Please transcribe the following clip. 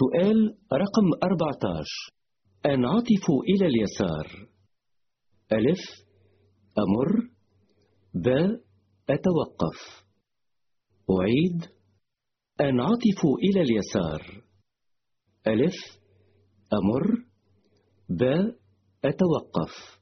سؤال رقم 14 أنعطف إلى اليسار. ألف. أمر. ب. أتوقف. أعيد. أنعطف إلى اليسار. ألف. أمر. ب. أتوقف.